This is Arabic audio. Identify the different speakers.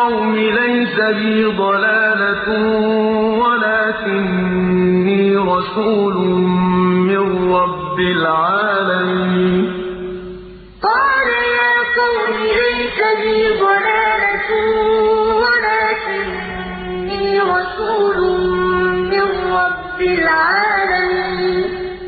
Speaker 1: القوم ليس بي ضلالة ولكني رسول من رب العالمين. قال يا قوم ليس بي ضلالة ولكني رسول من رب العالمين.